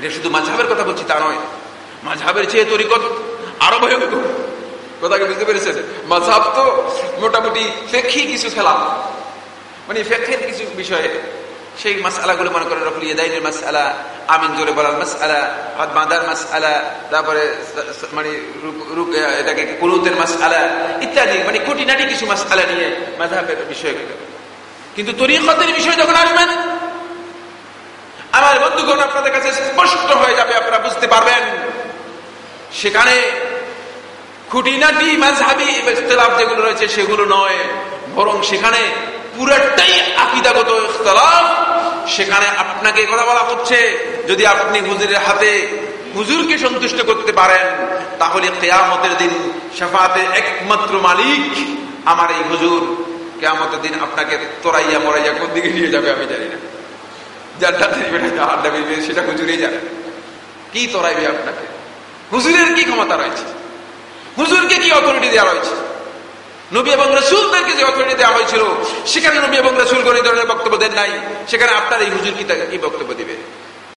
এটা শুধু মাঝহাবের কথা বলছি, তা নয়। মাঝহাবের চেয়ে তরিকত আরও ভয়ঙ্কর। কথাকে বুঝতে পেরেছেন? মাঝহাব তো মোটামুটি ফেকি কিছু খেলা। মানে ফেকের কিছু বিষয়ে সেই মাসালাগুলো মনে করেন, রফুল ইয়াদাইনের মাসালা আমিন জোরে বলার মাসালা হাত বাঁধার মাসালা তারপরে মানে এটাকে কুনুতের মাসালা ইত্যাদি মানে খুঁটিনাটি কিছু মাসালা নিয়ে মাঝহাবের বিষয়গুলো কিন্তু তরিকতের বিষয় যখন আসবেন আমার বন্ধুগণ, আপনাদের কাছে স্পষ্ট হয়ে যাবে, আপনারা বুঝতে পারবেন। সেখানে খুঁটিনাটি মাঝহাবি ইখতলাফ যেগুলো রয়েছে, সেগুলো নয়। বরং সেখানে পুরাটাই আকিদাগত ইখতলাফ। সেখানে আপনাকে কথা বলা হচ্ছে, যদি আপনি হুজুরের হাতে হুজুরকে সন্তুষ্ট করতে পারেন, তাহলে কেয়ামতের দিন সাফাতের একমাত্র মালিক আমার এই হুজুর। কেয়ামতের দিন আপনাকে তোরাইয়া মরাইয়া কোন দিকে নিয়ে যাবে আমি জানি না। জান্নাতে যাবে না জাহান্না যাবে সেটা হুজুরেই যাবে কি তোরাইবে আপনাকে? হুজুরের কি ক্ষমতা রয়েছে? হুজুরকে কি অথরিটি দেওয়া রয়েছে? নবী এবং রসুলদেরকে যে অথরিটি দেওয়া হয়েছিল, সেখানে নবী এবং রসুল করে ধরনের বক্তব্য দেন নাই। সেখানে আপনার এই হুজুর কি বক্তব্য দিবে?